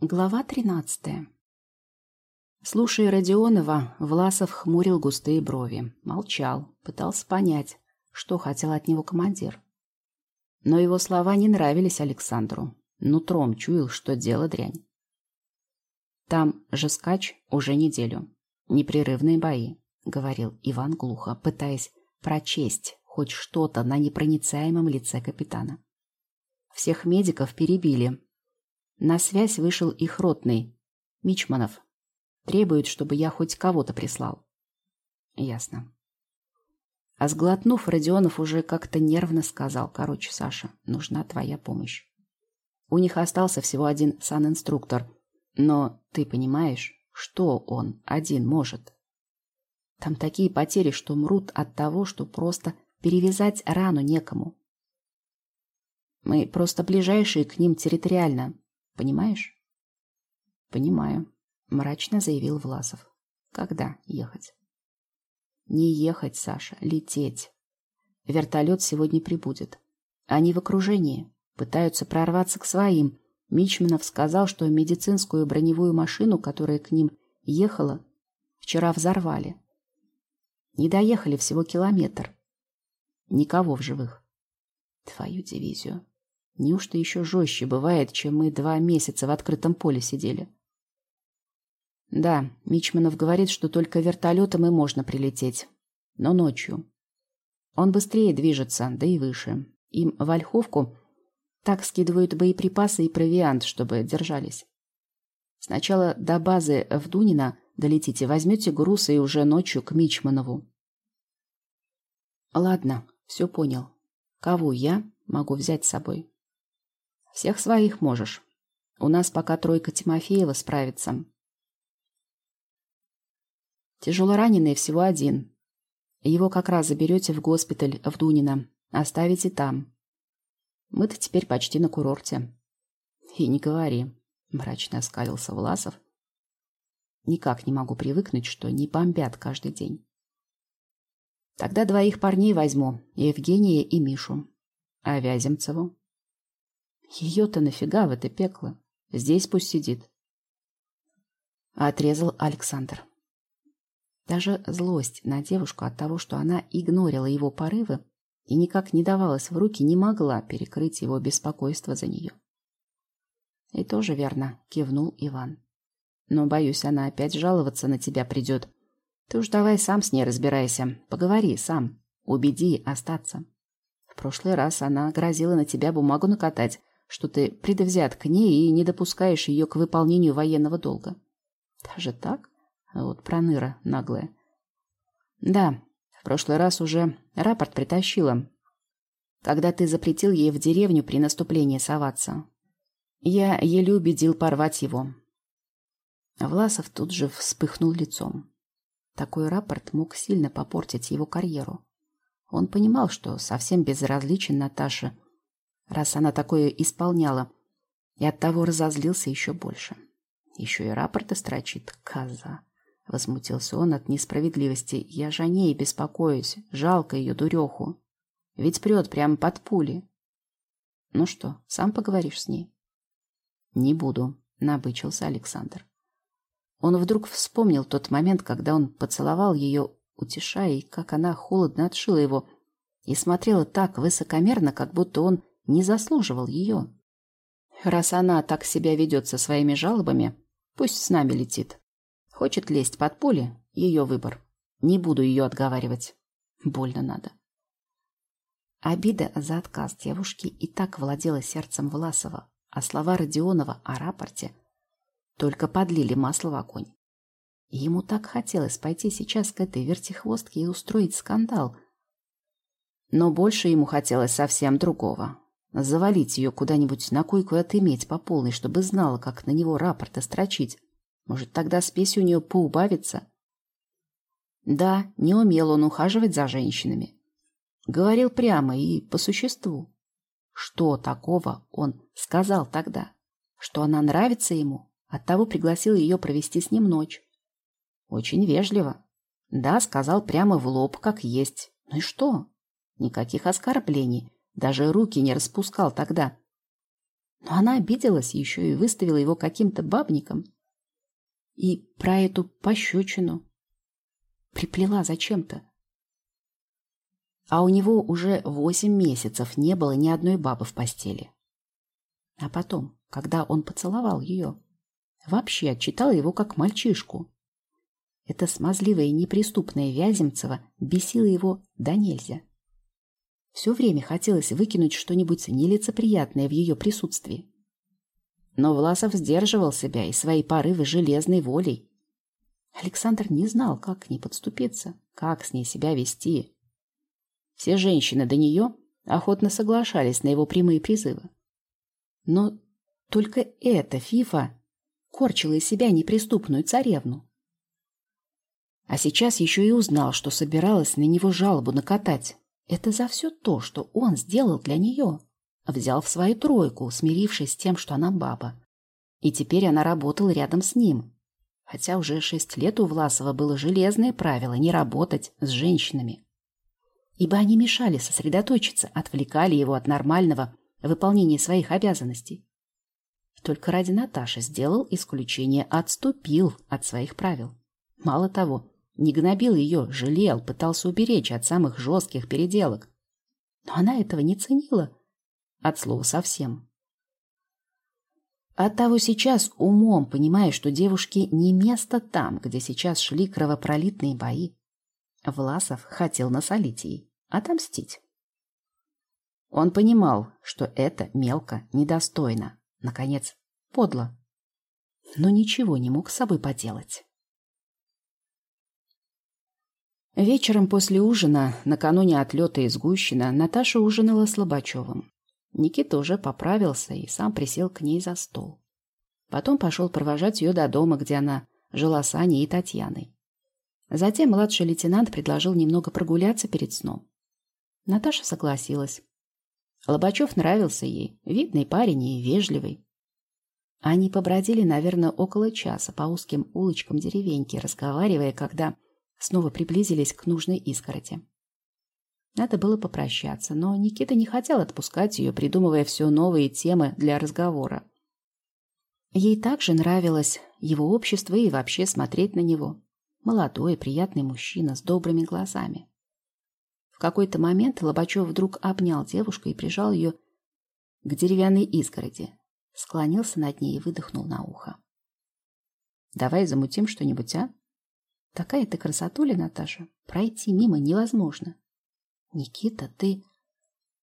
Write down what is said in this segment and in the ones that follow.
Глава тринадцатая. Слушая Родионова, Власов хмурил густые брови, молчал, пытался понять, что хотел от него командир. Но его слова не нравились Александру. Нутром чуял, что дело дрянь. Там же скач уже неделю. Непрерывные бои, говорил Иван глухо, пытаясь прочесть хоть что-то на непроницаемом лице капитана. Всех медиков перебили, на связь вышел их ротный, Мичманов. Требует, чтобы я хоть кого-то прислал. Ясно. А сглотнув, Родионов уже как-то нервно сказал, короче, Саша, нужна твоя помощь. У них остался всего один санинструктор, но ты понимаешь, что он один может? Там такие потери, что мрут от того, что просто перевязать рану некому. Мы просто ближайшие к ним территориально, Понимаешь? Понимаю, мрачно заявил Власов. Когда ехать? Не ехать, Саша, лететь. Вертолет сегодня прибудет. Они в окружении, пытаются прорваться к своим. Мичманов сказал, что медицинскую броневую машину, которая к ним ехала, вчера взорвали. Не доехали всего километр. Никого в живых. Твою дивизию. Неужто еще жестче бывает, чем мы два месяца в открытом поле сидели? Да, Мичманов говорит, что только вертолетом и можно прилететь. Но ночью. Он быстрее движется, да и выше. Им в Ольховку так скидывают боеприпасы и провиант, чтобы держались. Сначала до базы в Дунино долетите, возьмете груз и уже ночью к Мичманову. Ладно, все понял. Кого я могу взять с собой? Всех своих можешь. У нас пока тройка Тимофеева справится. Тяжело раненый всего один. Его как раз заберете в госпиталь в Дунино. Оставите там. Мы-то теперь почти на курорте. И не говори, мрачно оскалился Власов. Никак не могу привыкнуть, что не бомбят каждый день. Тогда двоих парней возьму, Евгения и Мишу. А Вяземцеву? Ее-то нафига в это пекло? Здесь пусть сидит. Отрезал Александр. Даже злость на девушку от того, что она игнорила его порывы и никак не давалась в руки, не могла перекрыть его беспокойство за нее. И тоже верно, кивнул Иван. Но, боюсь, она опять жаловаться на тебя придет. Ты уж давай сам с ней разбирайся. Поговори сам. Убеди остаться. В прошлый раз она грозила на тебя бумагу накатать, что ты предвзят к ней и не допускаешь ее к выполнению военного долга. Даже так? А вот проныра наглая. Да, в прошлый раз уже рапорт притащила, когда ты запретил ей в деревню при наступлении соваться. Я еле убедил порвать его. Власов тут же вспыхнул лицом. Такой рапорт мог сильно попортить его карьеру. Он понимал, что совсем безразличен Наташе раз она такое исполняла, и оттого разозлился еще больше. Еще и рапорты строчит, коза. Возмутился он от несправедливости. Я же о ней беспокоюсь. Жалко ее, дуреху. Ведь прет прямо под пули. Ну что, сам поговоришь с ней? Не буду, набычился Александр. Он вдруг вспомнил тот момент, когда он поцеловал ее, утешая, и как она холодно отшила его, и смотрела так высокомерно, как будто он не заслуживал ее. Раз она так себя ведет со своими жалобами, пусть с нами летит. Хочет лезть под поле — ее выбор. Не буду ее отговаривать. Больно надо. Обида за отказ девушки и так владела сердцем Власова, а слова Родионова о рапорте только подлили масло в огонь. Ему так хотелось пойти сейчас к этой вертихвостке и устроить скандал. Но больше ему хотелось совсем другого. Завалить ее куда-нибудь на койку и отыметь по полной, чтобы знала, как на него рапорт строчить. Может, тогда спесь у нее поубавится? Да, не умел он ухаживать за женщинами. Говорил прямо и по существу. Что такого он сказал тогда? Что она нравится ему? Оттого пригласил ее провести с ним ночь. Очень вежливо. Да, сказал прямо в лоб, как есть. Ну и что? Никаких оскорблений. Даже руки не распускал тогда. Но она обиделась еще и выставила его каким-то бабником. И про эту пощечину приплела зачем-то. А у него уже восемь месяцев не было ни одной бабы в постели. А потом, когда он поцеловал ее, вообще отчитала его как мальчишку. Эта смазливая и неприступная Вяземцева бесила его до нельзя. Все время хотелось выкинуть что-нибудь нелицеприятное в ее присутствии. Но Власов сдерживал себя и свои порывы железной волей. Александр не знал, как к ней подступиться, как с ней себя вести. Все женщины до нее охотно соглашались на его прямые призывы. Но только эта Фифа корчила из себя неприступную царевну. А сейчас еще и узнал, что собиралась на него жалобу накатать. Это за все то, что он сделал для нее. Взял в свою тройку, смирившись с тем, что она баба. И теперь она работала рядом с ним. Хотя уже шесть лет у Власова было железное правило не работать с женщинами. Ибо они мешали сосредоточиться, отвлекали его от нормального выполнения своих обязанностей. Только ради Наташи сделал исключение, отступил от своих правил. Мало того, не гнобил ее, жалел, пытался уберечь от самых жестких переделок. Но она этого не ценила. От слова совсем. Оттого сейчас умом, понимая, что девушке не место там, где сейчас шли кровопролитные бои, Власов хотел насолить ей, отомстить. Он понимал, что это мелко, недостойно, наконец, подло, но ничего не мог с собой поделать. Вечером после ужина, накануне отлета из Гущина, Наташа ужинала с Лобачевым. Никита уже поправился и сам присел к ней за стол. Потом пошел провожать ее до дома, где она жила с Аней и Татьяной. Затем младший лейтенант предложил немного прогуляться перед сном. Наташа согласилась. Лобачев нравился ей, видный парень и вежливый. Они побродили, наверное, около часа по узким улочкам деревеньки, разговаривая, когда снова приблизились к нужной изгороди. Надо было попрощаться, но Никита не хотел отпускать ее, придумывая все новые темы для разговора. Ей также нравилось его общество и вообще смотреть на него. Молодой, приятный мужчина с добрыми глазами. В какой-то момент Лобачев вдруг обнял девушку и прижал ее к деревянной изгороди, склонился над ней и выдохнул на ухо. «Давай замутим что-нибудь, а?» Такая ты красотуля, Наташа. Пройти мимо невозможно. Никита, ты...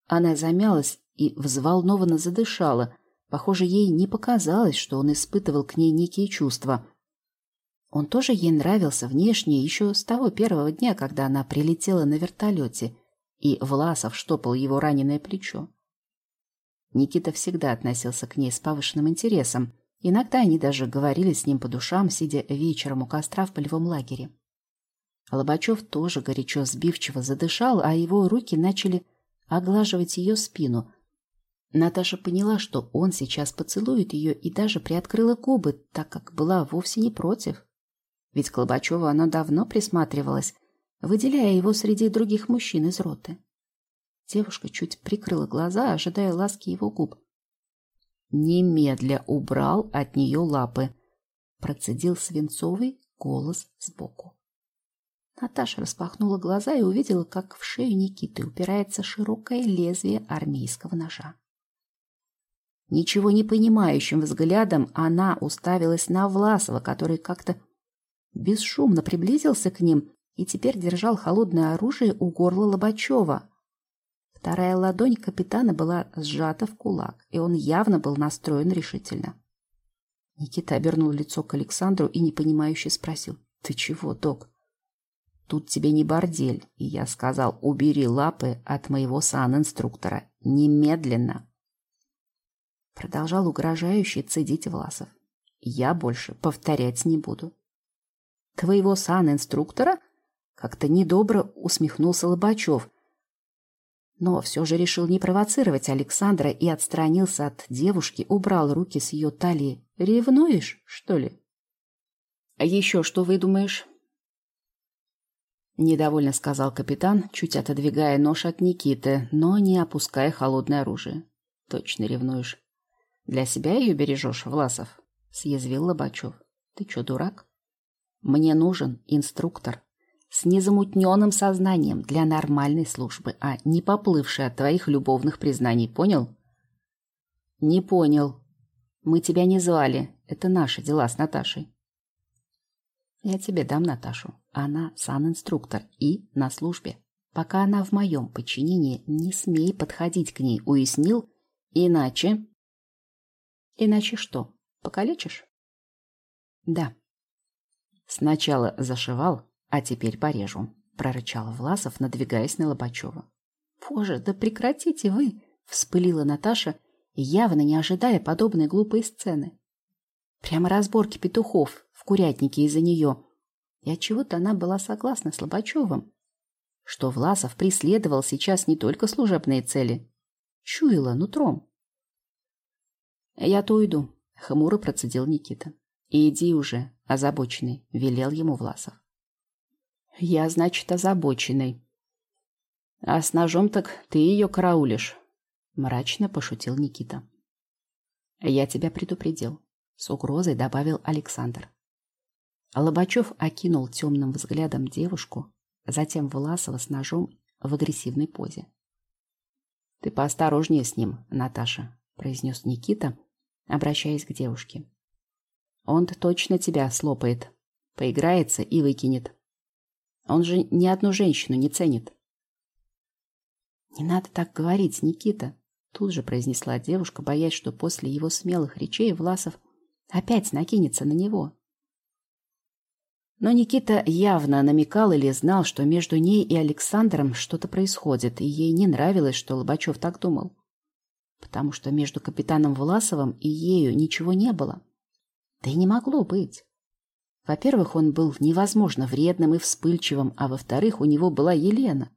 Она замялась и взволнованно задышала. Похоже, ей не показалось, что он испытывал к ней некие чувства. Он тоже ей нравился внешне еще с того первого дня, когда она прилетела на вертолете, и Власов штопал его раненое плечо. Никита всегда относился к ней с повышенным интересом, Иногда они даже говорили с ним по душам, сидя вечером у костра в полевом лагере. Лобачев тоже горячо сбивчиво задышал, а его руки начали оглаживать ее спину. Наташа поняла, что он сейчас поцелует ее, и даже приоткрыла губы, так как была вовсе не против. Ведь к Лобачеву она давно присматривалась, выделяя его среди других мужчин из роты. Девушка чуть прикрыла глаза, ожидая ласки его губ немедля убрал от нее лапы. Процедил свинцовый голос сбоку. Наташа распахнула глаза и увидела, как в шею Никиты упирается широкое лезвие армейского ножа. Ничего не понимающим взглядом она уставилась на Власова, который как-то бесшумно приблизился к ним и теперь держал холодное оружие у горла Лобачева, Вторая ладонь капитана была сжата в кулак, и он явно был настроен решительно. Никита обернул лицо к Александру и непонимающе спросил. «Ты чего, док?» «Тут тебе не бордель, и я сказал, убери лапы от моего сан-инструктора. Немедленно!» Продолжал угрожающе цедить Власов. «Я больше повторять не буду». «Твоего сан-инструктора?» Как-то недобро усмехнулся Лобачев – но все же решил не провоцировать Александра и отстранился от девушки, убрал руки с ее талии. «Ревнуешь, что ли?» «А еще что выдумаешь?» Недовольно сказал капитан, чуть отодвигая нож от Никиты, но не опуская холодное оружие. «Точно ревнуешь. Для себя ее бережешь, Власов? Съязвил Лобачев. Ты что, дурак? Мне нужен инструктор с незамутненным сознанием для нормальной службы, а не поплывший от твоих любовных признаний, понял? Не понял. Мы тебя не звали. Это наши дела с Наташей. Я тебе дам Наташу. Она сан-инструктор и на службе. Пока она в моем подчинении, не смей подходить к ней, уяснил? Иначе... Иначе что, покалечишь? Да. Сначала зашивал, а теперь порежу, прорычал Власов, надвигаясь на Лобачева. Боже, да прекратите вы! Вспылила Наташа, явно не ожидая подобной глупой сцены. Прямо разборки петухов в курятнике из-за нее. И отчего-то она была согласна с Лобачевым, что Власов преследовал сейчас не только служебные цели. Чуяла нутром. «Я-то уйду», — хмуро процедил Никита. «Иди уже, озабоченный», — велел ему Власов. «Я, значит, озабоченный». «А с ножом так ты ее караулишь», — мрачно пошутил Никита. «Я тебя предупредил», — с угрозой добавил Александр. Лобачев окинул темным взглядом девушку, затем Власова с ножом в агрессивной позе. «Ты поосторожнее с ним, Наташа», — произнес Никита, обращаясь к девушке. «Он-то точно тебя слопает, поиграется и выкинет. Он же ни одну женщину не ценит». «Не надо так говорить, Никита», — тут же произнесла девушка, боясь, что после его смелых речей Власов опять накинется на него. Но Никита явно намекал или знал, что между ней и Александром что-то происходит, и ей не нравилось, что Лобачев так думал. Потому что между капитаном Власовым и ею ничего не было. Да и не могло быть. Во-первых, он был невозможно вредным и вспыльчивым, а во-вторых, у него была Елена.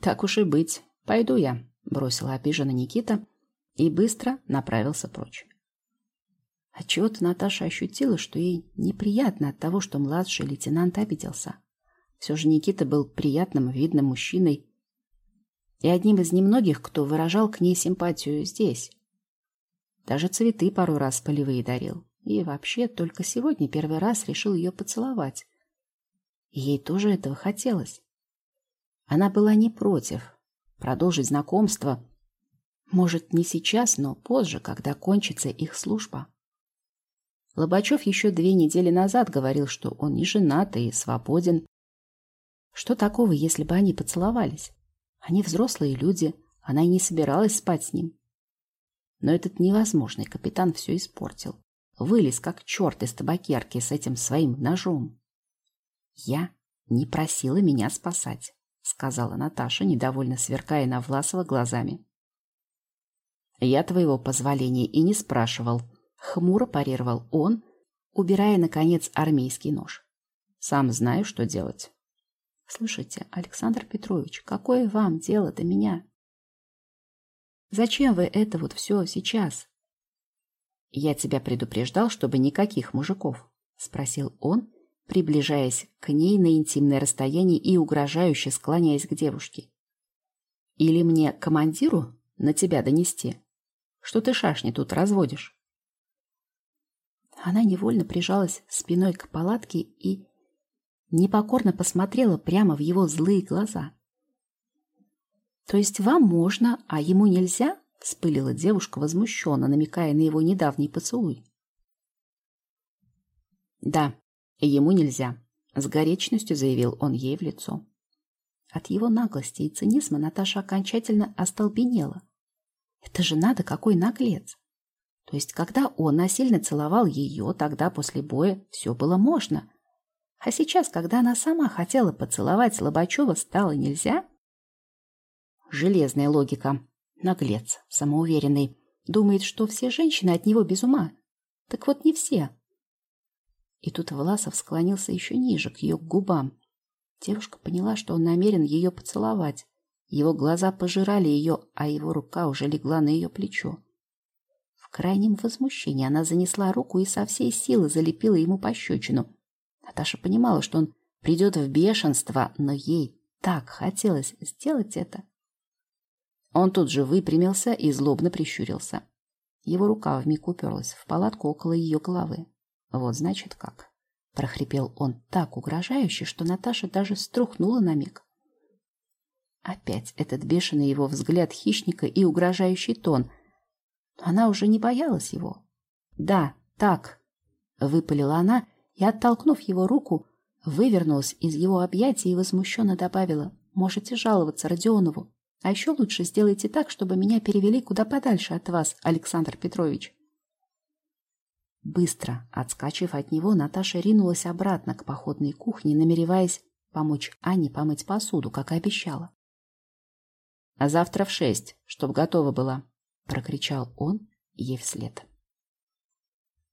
«Так уж и быть, пойду я», — бросила обиженно Никита и быстро направился прочь. Отчего-то Наташа ощутила, что ей неприятно от того, что младший лейтенант обиделся. Все же Никита был приятным, видным мужчиной и одним из немногих, кто выражал к ней симпатию здесь. Даже цветы пару раз полевые дарил. И вообще только сегодня первый раз решил ее поцеловать. Ей тоже этого хотелось. Она была не против продолжить знакомство. Может, не сейчас, но позже, когда кончится их служба. Лобачев еще две недели назад говорил, что он не женат и свободен. Что такого, если бы они поцеловались? Они взрослые люди, она и не собиралась спать с ним. Но этот невозможный капитан все испортил. Вылез, как черт из табакерки с этим своим ножом. «Я не просила меня спасать», — сказала Наташа, недовольно сверкая на Власова глазами. «Я твоего позволения и не спрашивал», Хмуро парировал он, убирая, наконец, армейский нож. Сам знаю, что делать. Слушайте, Александр Петрович, какое вам дело до меня? Зачем вы это вот все сейчас? Я тебя предупреждал, чтобы никаких мужиков, спросил он, приближаясь к ней на интимное расстояние и угрожающе склоняясь к девушке. Или мне командиру на тебя донести, что ты шашни тут разводишь? Она невольно прижалась спиной к палатке и непокорно посмотрела прямо в его злые глаза. «То есть вам можно, а ему нельзя?» — вспылила девушка возмущенно, намекая на его недавний поцелуй. «Да, ему нельзя», — с горечностью заявил он ей в лицо. От его наглости и цинизма Наташа окончательно остолбенела. «Это же надо, какой наглец!» То есть, когда он насильно целовал ее, тогда после боя все было можно. А сейчас, когда она сама хотела поцеловать Лобачева, стало нельзя? Железная логика. Наглец, самоуверенный. Думает, что все женщины от него без ума. Так вот не все. И тут Власов склонился еще ниже, к ее губам. Девушка поняла, что он намерен ее поцеловать. Его глаза пожирали ее, а его рука уже легла на ее плечо крайнем возмущении она занесла руку и со всей силы залепила ему пощечину. Наташа понимала, что он придет в бешенство, но ей так хотелось сделать это. Он тут же выпрямился и злобно прищурился. Его рука вмиг уперлась в палатку около ее головы. Вот значит как. Прохрипел он так угрожающе, что Наташа даже струхнула на миг. Опять этот бешеный его взгляд хищника и угрожающий тон. Она уже не боялась его. «Да, так», — выпалила она и, оттолкнув его руку, вывернулась из его объятий и возмущенно добавила, «Можете жаловаться Родионову. А еще лучше сделайте так, чтобы меня перевели куда подальше от вас, Александр Петрович». Быстро, отскочив от него, Наташа ринулась обратно к походной кухне, намереваясь помочь Ане помыть посуду, как и обещала. «А завтра в шесть, чтоб готова была», — прокричал он ей вслед.